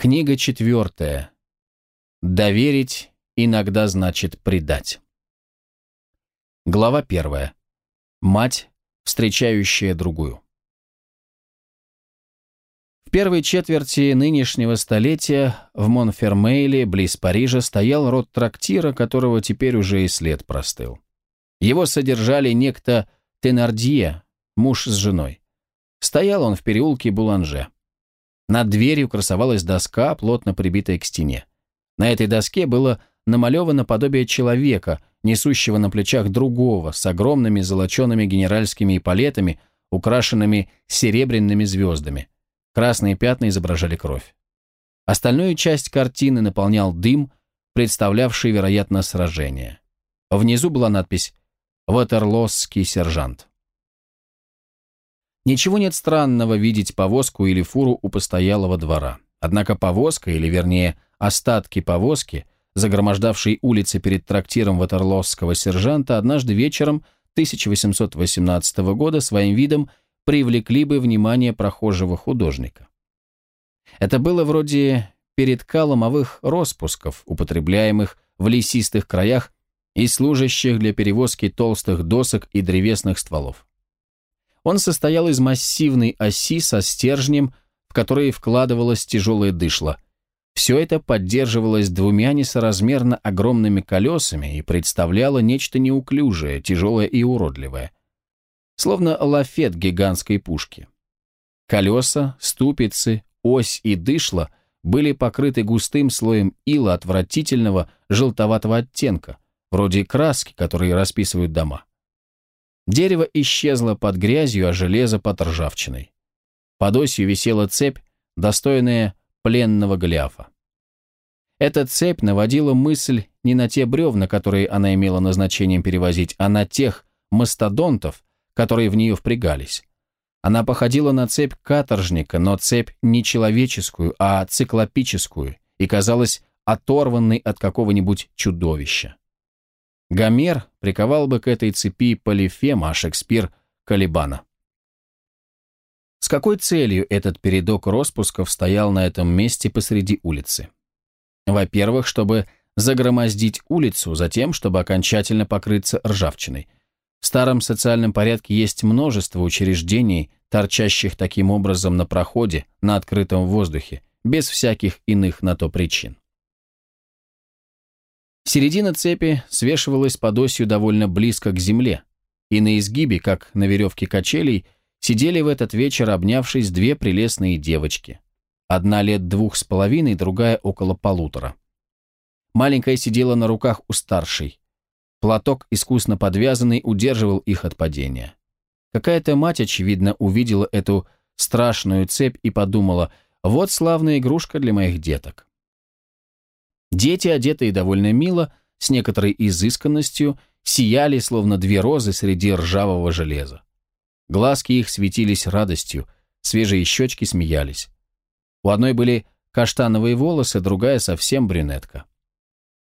Книга четвертая. Доверить иногда значит предать. Глава первая. Мать, встречающая другую. В первой четверти нынешнего столетия в Монфермейле, близ Парижа, стоял род трактира, которого теперь уже и след простыл. Его содержали некто Тенардье, муж с женой. Стоял он в переулке Буланже. Над дверью красовалась доска, плотно прибитая к стене. На этой доске было намалевано подобие человека, несущего на плечах другого, с огромными золочеными генеральскими эполетами, украшенными серебряными звездами. Красные пятна изображали кровь. Остальную часть картины наполнял дым, представлявший, вероятно, сражение. Внизу была надпись «Ватерлосский сержант». Ничего нет странного видеть повозку или фуру у постоялого двора. Однако повозка, или вернее остатки повозки, загромождавшей улицы перед трактиром ватерлосского сержанта, однажды вечером 1818 года своим видом привлекли бы внимание прохожего художника. Это было вроде передка ломовых распусков, употребляемых в лесистых краях и служащих для перевозки толстых досок и древесных стволов. Он состоял из массивной оси со стержнем, в который вкладывалось тяжелое дышло. Все это поддерживалось двумя несоразмерно огромными колесами и представляло нечто неуклюжее, тяжелое и уродливое. Словно лафет гигантской пушки. Колеса, ступицы, ось и дышло были покрыты густым слоем ила отвратительного желтоватого оттенка, вроде краски, которые расписывают дома. Дерево исчезло под грязью, а железо под ржавчиной. Под осью висела цепь, достойная пленного Голиафа. Эта цепь наводила мысль не на те бревна, которые она имела назначением перевозить, а на тех мастодонтов, которые в нее впрягались. Она походила на цепь каторжника, но цепь не человеческую, а циклопическую, и казалась оторванной от какого-нибудь чудовища. Гомер приковал бы к этой цепи Полифема, а Шекспир – Калибана. С какой целью этот передок распусков стоял на этом месте посреди улицы? Во-первых, чтобы загромоздить улицу, затем, чтобы окончательно покрыться ржавчиной. В старом социальном порядке есть множество учреждений, торчащих таким образом на проходе, на открытом воздухе, без всяких иных на то причин. Середина цепи свешивалась под осью довольно близко к земле, и на изгибе, как на веревке качелей, сидели в этот вечер, обнявшись, две прелестные девочки. Одна лет двух с половиной, другая около полутора. Маленькая сидела на руках у старшей. Платок, искусно подвязанный, удерживал их от падения. Какая-то мать, очевидно, увидела эту страшную цепь и подумала, вот славная игрушка для моих деток. Дети, одетые довольно мило, с некоторой изысканностью, сияли, словно две розы среди ржавого железа. Глазки их светились радостью, свежие щечки смеялись. У одной были каштановые волосы, другая совсем брюнетка.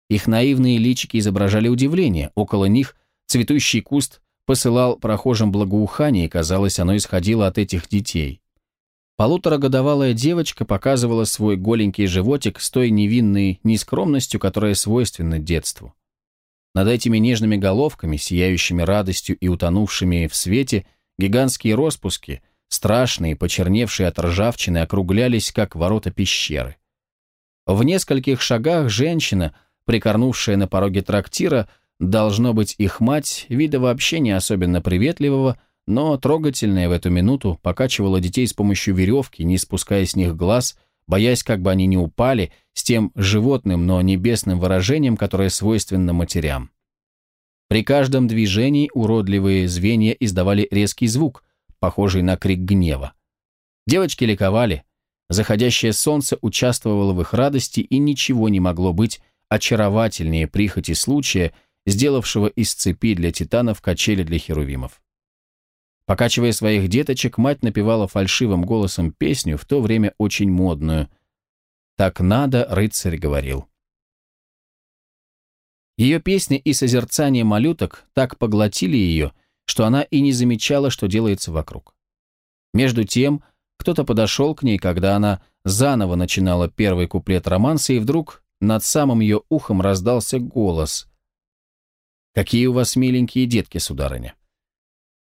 Их наивные личики изображали удивление, около них цветущий куст посылал прохожим благоухание, и, казалось, оно исходило от этих детей. Полуторагодовалая девочка показывала свой голенький животик с той невинной нескромностью, которая свойственна детству. Над этими нежными головками, сияющими радостью и утонувшими в свете, гигантские распуски, страшные, почерневшие от ржавчины, округлялись, как ворота пещеры. В нескольких шагах женщина, прикорнувшая на пороге трактира, должно быть их мать, вида вообще не особенно приветливого, но трогательная в эту минуту покачивала детей с помощью веревки, не спуская с них глаз, боясь, как бы они не упали, с тем животным, но небесным выражением, которое свойственно матерям. При каждом движении уродливые звенья издавали резкий звук, похожий на крик гнева. Девочки ликовали, заходящее солнце участвовало в их радости, и ничего не могло быть очаровательнее прихоти случая, сделавшего из цепи для титанов качели для херувимов. Покачивая своих деточек, мать напевала фальшивым голосом песню, в то время очень модную. «Так надо», — рыцарь говорил. Ее песни и созерцание малюток так поглотили ее, что она и не замечала, что делается вокруг. Между тем, Кто-то подошел к ней, когда она заново начинала первый куплет романса, и вдруг над самым ее ухом раздался голос. «Какие у вас миленькие детки, сударыня!»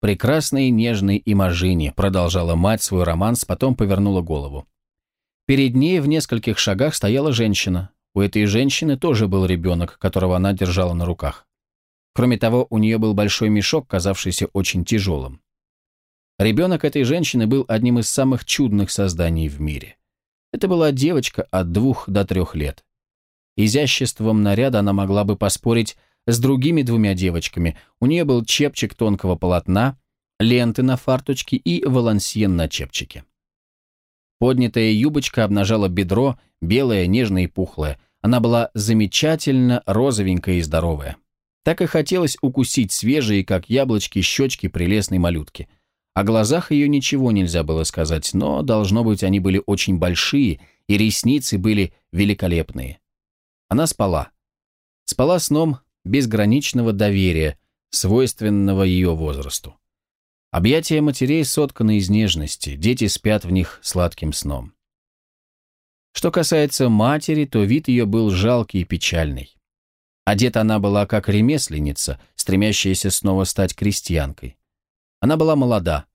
«Прекрасные, нежные и мажини», продолжала мать свой романс, потом повернула голову. Перед ней в нескольких шагах стояла женщина. У этой женщины тоже был ребенок, которого она держала на руках. Кроме того, у нее был большой мешок, казавшийся очень тяжелым. Ребенок этой женщины был одним из самых чудных созданий в мире. Это была девочка от двух до трех лет. Изяществом наряда она могла бы поспорить с другими двумя девочками. У нее был чепчик тонкого полотна, ленты на фарточке и волансьен на чепчике. Поднятая юбочка обнажала бедро, белое, нежное и пухлое. Она была замечательно розовенькая и здоровая. Так и хотелось укусить свежие, как яблочки, щечки прелестной малютки. О глазах ее ничего нельзя было сказать, но, должно быть, они были очень большие, и ресницы были великолепные. Она спала. Спала сном безграничного доверия, свойственного ее возрасту. Объятия матерей сотканы из нежности, дети спят в них сладким сном. Что касается матери, то вид ее был жалкий и печальный. Одета она была как ремесленница, стремящаяся снова стать крестьянкой. Она была молода.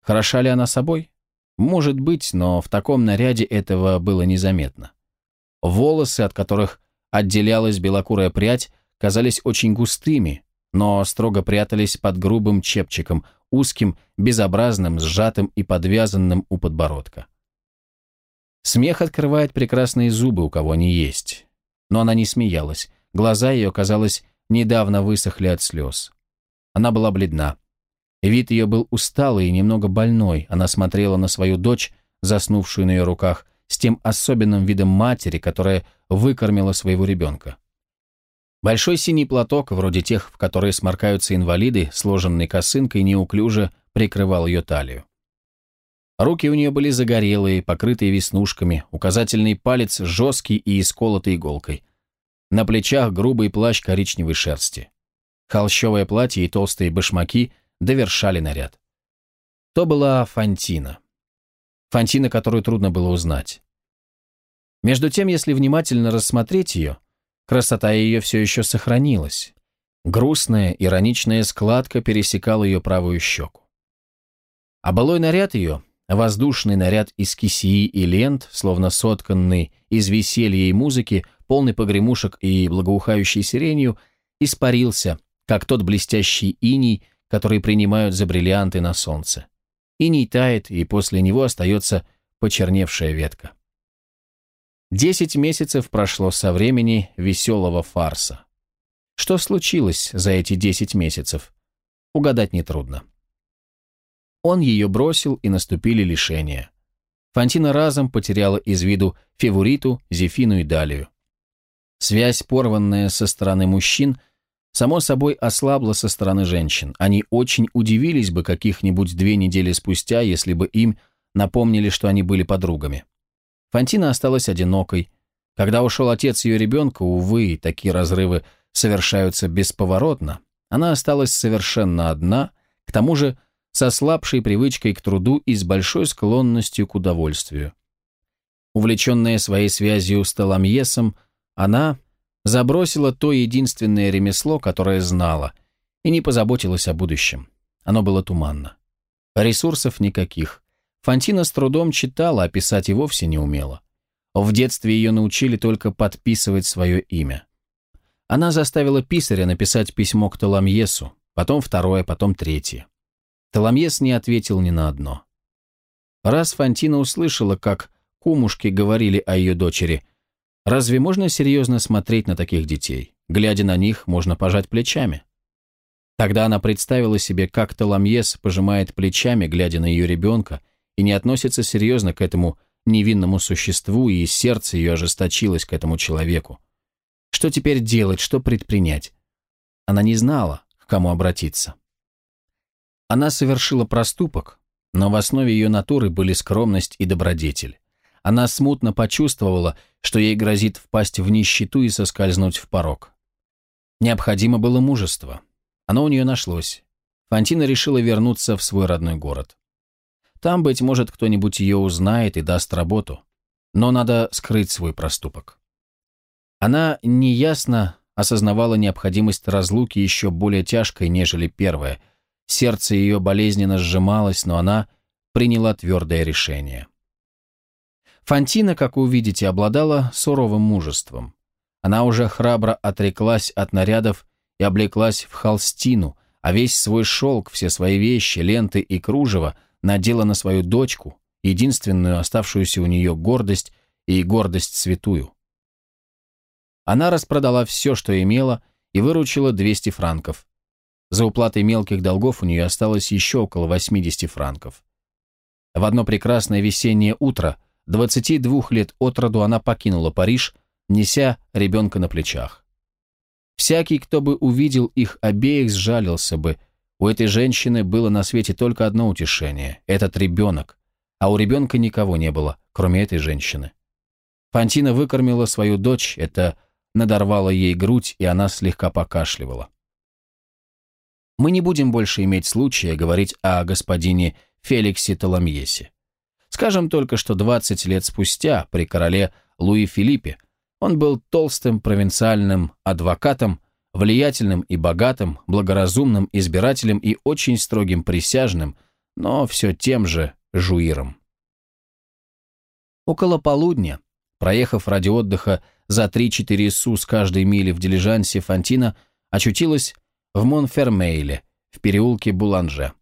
Хороша ли она собой? Может быть, но в таком наряде этого было незаметно. Волосы, от которых отделялась белокурая прядь, казались очень густыми, но строго прятались под грубым чепчиком, узким, безобразным, сжатым и подвязанным у подбородка. Смех открывает прекрасные зубы, у кого они есть. Но она не смеялась, глаза ее, казалось, недавно высохли от слез. Она была бледна. Вид ее был усталый и немного больной, она смотрела на свою дочь, заснувшую на ее руках, с тем особенным видом матери, которая выкормила своего ребенка. Большой синий платок, вроде тех, в которые сморкаются инвалиды, сложенный косынкой, неуклюже прикрывал ее талию. Руки у нее были загорелые, покрытые веснушками, указательный палец жесткий и исколотый иголкой. На плечах грубый плащ коричневой шерсти. Холщовое платье и толстые башмаки довершали наряд. То была Фантина. Фантина, которую трудно было узнать. Между тем, если внимательно рассмотреть ее, красота ее все еще сохранилась. Грустная, ироничная складка пересекала ее правую щеку. А былой наряд ее, воздушный наряд из кисии и лент, словно сотканный из веселья и музыки, полный погремушек и благоухающий сиренью, испарился, как тот блестящий иней, который принимают за бриллианты на солнце. Иней тает, и после него остается почерневшая ветка. Десять месяцев прошло со времени веселого фарса. Что случилось за эти десять месяцев? Угадать нетрудно. Он ее бросил, и наступили лишения. Фантина разом потеряла из виду Февориту, Зефину и Далию. Связь, порванная со стороны мужчин, само собой ослабла со стороны женщин. Они очень удивились бы каких-нибудь две недели спустя, если бы им напомнили, что они были подругами. Фантина осталась одинокой. Когда ушел отец ее ребенка, увы, такие разрывы совершаются бесповоротно, она осталась совершенно одна, к тому же со слабшей привычкой к труду и с большой склонностью к удовольствию. Увлеченная своей связью с Таламьесом, она забросила то единственное ремесло, которое знала, и не позаботилась о будущем. Оно было туманно. Ресурсов никаких. Фантина с трудом читала, а писать и вовсе не умела. В детстве ее научили только подписывать свое имя. Она заставила писаря написать письмо к Таламьесу, потом второе, потом третье. Таламьес не ответил ни на одно. Раз Фантина услышала, как кумушки говорили о ее дочери, разве можно серьезно смотреть на таких детей? Глядя на них, можно пожать плечами. Тогда она представила себе, как Таламьес пожимает плечами, глядя на ее ребенка, и не относится серьезно к этому невинному существу, и сердце ее ожесточилось к этому человеку. Что теперь делать, что предпринять? Она не знала, к кому обратиться. Она совершила проступок, но в основе ее натуры были скромность и добродетель. Она смутно почувствовала, что ей грозит впасть в нищету и соскользнуть в порог. Необходимо было мужество. Оно у нее нашлось. Фантина решила вернуться в свой родной город. Там, быть может, кто-нибудь ее узнает и даст работу. Но надо скрыть свой проступок. Она неясно осознавала необходимость разлуки еще более тяжкой, нежели первая. Сердце ее болезненно сжималось, но она приняла твердое решение. Фантина, как вы увидите, обладала суровым мужеством. Она уже храбро отреклась от нарядов и облеклась в холстину, а весь свой шелк, все свои вещи, ленты и кружево надела на свою дочку, единственную оставшуюся у нее гордость и гордость святую. Она распродала все, что имела, и выручила 200 франков. За уплатой мелких долгов у нее осталось еще около 80 франков. В одно прекрасное весеннее утро, 22 лет от роду, она покинула Париж, неся ребенка на плечах. Всякий, кто бы увидел их обеих, сжалился бы. У этой женщины было на свете только одно утешение – этот ребенок. А у ребенка никого не было, кроме этой женщины. Фантина выкормила свою дочь, это надорвало ей грудь, и она слегка покашливала. Мы не будем больше иметь случая говорить о господине Феликсе Толомьесе. Скажем только, что 20 лет спустя, при короле Луи Филиппе, он был толстым провинциальным адвокатом, влиятельным и богатым, благоразумным избирателем и очень строгим присяжным, но все тем же жуиром. Около полудня, проехав ради отдыха за 3-4 су с каждой мили в дилижансе, Фантина очутилась в Монфермейле, в переулке Буланже.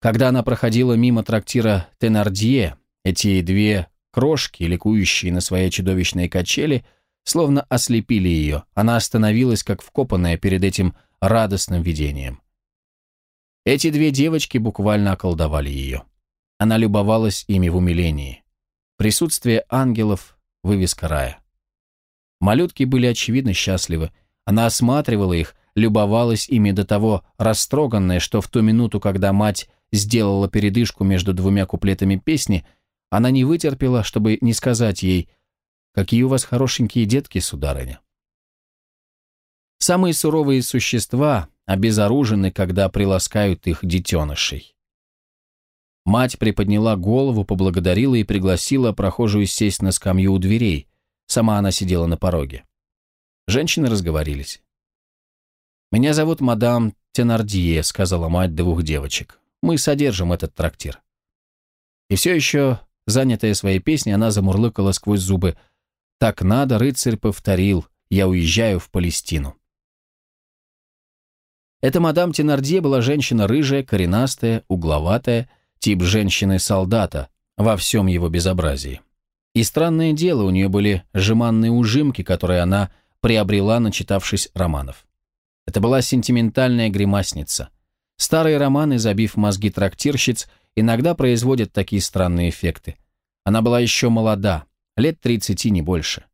Когда она проходила мимо трактира Тенардье, эти две крошки, ликующие на своей чудовищной качели, словно ослепили ее. Она остановилась, как вкопанная перед этим радостным видением. Эти две девочки буквально околдовали ее. Она любовалась ими в умилении. Присутствие ангелов — вывеска рая. Малютки были очевидно счастливы. Она осматривала их, любовалась ими до того растроганная, что в ту минуту, когда мать сделала передышку между двумя куплетами песни, она не вытерпела, чтобы не сказать ей «Какие у вас хорошенькие детки, сударыня». Самые суровые существа обезоружены, когда приласкают их детенышей. Мать приподняла голову, поблагодарила и пригласила прохожую сесть на скамью у дверей. Сама она сидела на пороге. Женщины разговорились. «Меня зовут мадам Тенардье», — сказала мать двух девочек. «Мы содержим этот трактир». И все еще, занятая своей песней, она замурлыкала сквозь зубы. «Так надо, рыцарь повторил, я уезжаю в Палестину». Эта мадам Тенардье была женщина рыжая, коренастая, угловатая, тип женщины-солдата во всем его безобразии. И странное дело, у нее были жеманные ужимки, которые она приобрела, начитавшись романов. Это была сентиментальная гримасница. Старые романы, забив мозги трактирщиц, иногда производят такие странные эффекты. Она была еще молода, лет 30 не больше.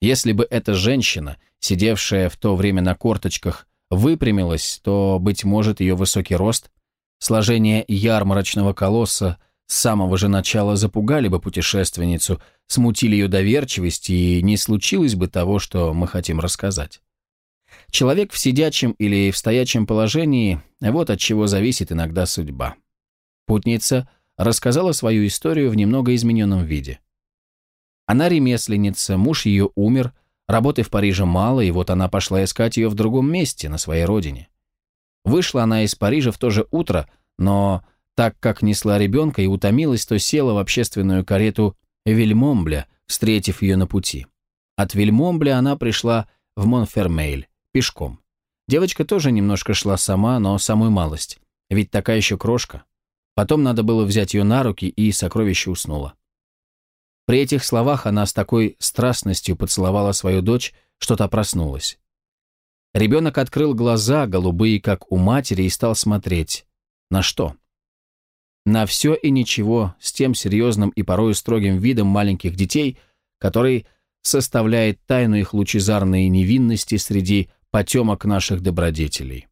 Если бы эта женщина, сидевшая в то время на корточках, выпрямилась, то, быть может, ее высокий рост, сложение ярмарочного колосса – с самого же начала запугали бы путешественницу, смутили ее доверчивость, и не случилось бы того, что мы хотим рассказать. Человек в сидячем или в стоячем положении – вот от чего зависит иногда судьба. Путница рассказала свою историю в немного измененном виде. Она ремесленница, муж ее умер, работы в Париже мало, и вот она пошла искать ее в другом месте, на своей родине. Вышла она из Парижа в то же утро, но так как несла ребенка и утомилась, то села в общественную карету Вильмомбля, встретив ее на пути. От Вильмомбля она пришла в Монфермейль, пешком. Девочка тоже немножко шла сама, но самую малость, ведь такая еще крошка. Потом надо было взять ее на руки, и сокровище уснуло. При этих словах она с такой страстностью поцеловала свою дочь, что та проснулась. Ребенок открыл глаза, голубые, как у матери, и стал смотреть. На что? на все и ничего с тем серьезным и порою строгим видом маленьких детей, который составляет тайну их лучезарной невинности среди потемок наших добродетелей.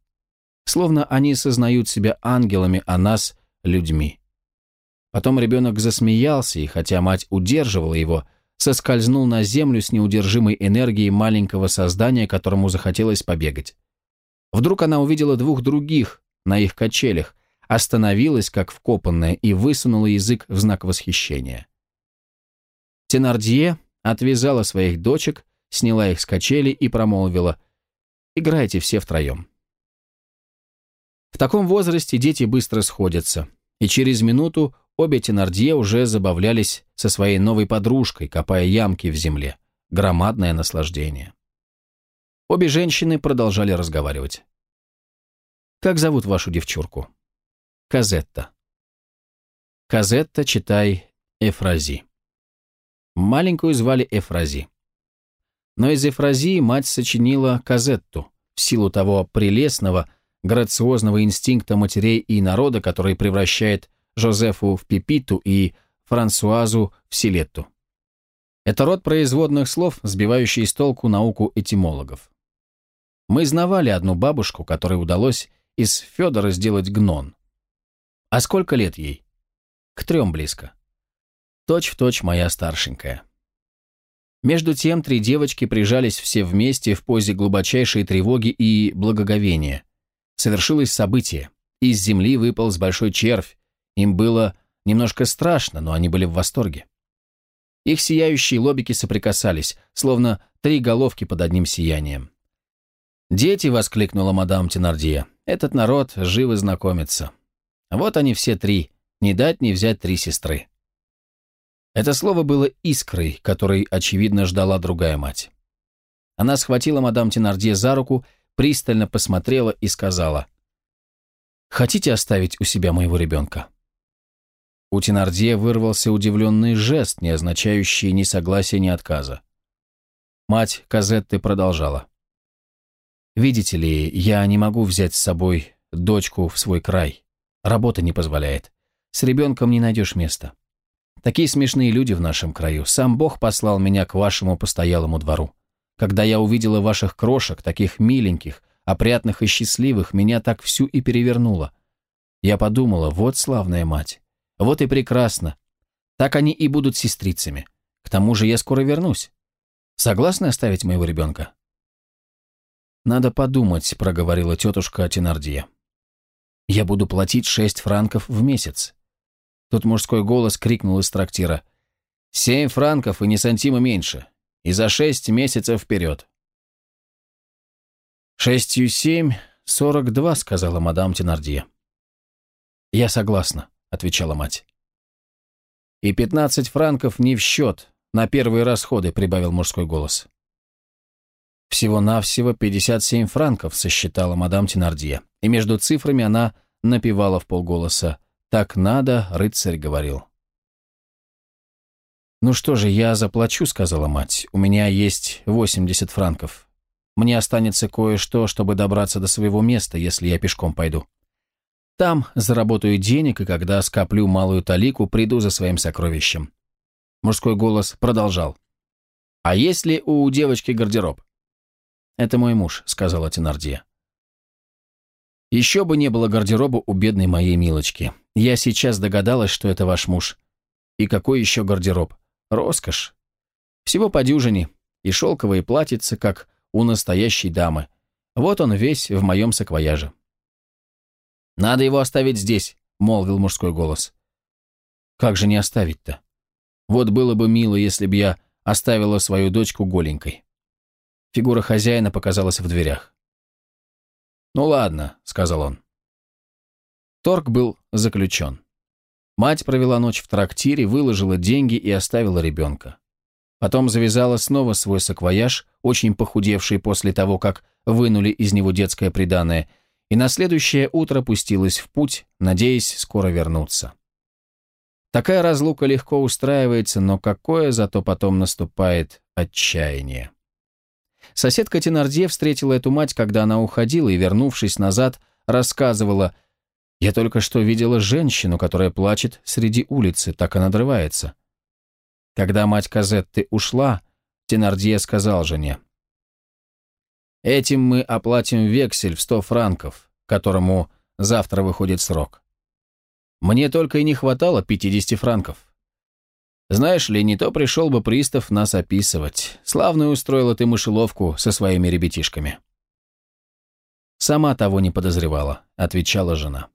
Словно они сознают себя ангелами, а нас – людьми. Потом ребенок засмеялся, и хотя мать удерживала его, соскользнул на землю с неудержимой энергией маленького создания, которому захотелось побегать. Вдруг она увидела двух других на их качелях, остановилась, как вкопанная, и высунула язык в знак восхищения. Тенардье отвязала своих дочек, сняла их с качели и промолвила «Играйте все втроем». В таком возрасте дети быстро сходятся, и через минуту обе Тенардье уже забавлялись со своей новой подружкой, копая ямки в земле. Громадное наслаждение. Обе женщины продолжали разговаривать. «Как зовут вашу девчурку?» «Казетта». «Казетта, читай, Эфрази». Маленькую звали Эфрази. Но из Эфразии мать сочинила Казетту в силу того прелестного, грациозного инстинкта матерей и народа, который превращает Жозефу в Пипиту и Франсуазу в Силетту. Это род производных слов, сбивающий с толку науку этимологов. Мы знавали одну бабушку, которой удалось из Федора сделать гнон. А сколько лет ей? К трем близко. Точь-в-точь точь моя старшенькая. Между тем три девочки прижались все вместе в позе глубочайшей тревоги и благоговения. Совершилось событие. Из земли выпал с большой червь. Им было немножко страшно, но они были в восторге. Их сияющие лобики соприкасались, словно три головки под одним сиянием. «Дети!» — воскликнула мадам Тенардье. «Этот народ живо знакомится. Вот они все три, не дать не взять три сестры». Это слово было искрой, которой, очевидно, ждала другая мать. Она схватила мадам Тенардье за руку, пристально посмотрела и сказала, «Хотите оставить у себя моего ребенка?» У Тенардье вырвался удивленный жест, не означающий ни согласия, ни отказа. Мать Казетты продолжала. «Видите ли, я не могу взять с собой дочку в свой край. Работа не позволяет. С ребенком не найдешь места. Такие смешные люди в нашем краю. Сам Бог послал меня к вашему постоялому двору. Когда я увидела ваших крошек, таких миленьких, опрятных и счастливых, меня так всю и перевернуло. Я подумала, вот славная мать, вот и прекрасно. Так они и будут сестрицами. К тому же я скоро вернусь. Согласны оставить моего ребенка? «Надо подумать», — проговорила тетушка Тенардия. «Я буду платить шесть франков в месяц. Тут мужской голос крикнул из трактира. «Семь франков и не сантима меньше. И за шесть месяцев вперед». «Шестью семь, сорок два», — сказала мадам Тенардье. «Я согласна», — отвечала мать. «И пятнадцать франков не в счет, на первые расходы», — прибавил мужской голос. «Всего-навсего пятьдесят семь франков», — сосчитала мадам Тенардье, и между цифрами она напевала в полголоса «Так надо», — рыцарь говорил. «Ну что же, я заплачу», — сказала мать. «У меня есть 80 франков. Мне останется кое-что, чтобы добраться до своего места, если я пешком пойду. Там заработаю денег, и когда скоплю малую талику, приду за своим сокровищем». Мужской голос продолжал. «А есть ли у девочки гардероб?» «Это мой муж», — сказала Тенардия. «Еще бы не было гардероба у бедной моей милочки. Я сейчас догадалась, что это ваш муж. И какой еще гардероб? Роскошь. Всего по дюжине. И шелковые платьица, как у настоящей дамы. Вот он весь в моем саквояже. «Надо его оставить здесь», — молвил мужской голос. «Как же не оставить-то? Вот было бы мило, если бы я оставила свою дочку голенькой». Фигура хозяина показалась в дверях. «Ну ладно», — сказал он. Торг был заключен. Мать провела ночь в трактире, выложила деньги и оставила ребенка. Потом завязала снова свой саквояж, очень похудевший после того, как вынули из него детское приданое, и на следующее утро пустилась в путь, надеясь скоро вернуться. Такая разлука легко устраивается, но какое зато потом наступает отчаяние. Соседка Тенардье встретила эту мать, когда она уходила, и, вернувшись назад, рассказывала, я только что видела женщину, которая плачет среди улицы, так она надрывается. Когда мать Казетты ушла, Тенардье сказал жене, «Этим мы оплатим вексель в сто франков, которому завтра выходит срок. Мне только и не хватало пятидесяти франков. Знаешь ли, не то пришел бы пристав нас описывать. Славную устроила ты мышеловку со своими ребятишками». «Сама того не подозревала», — отвечала жена.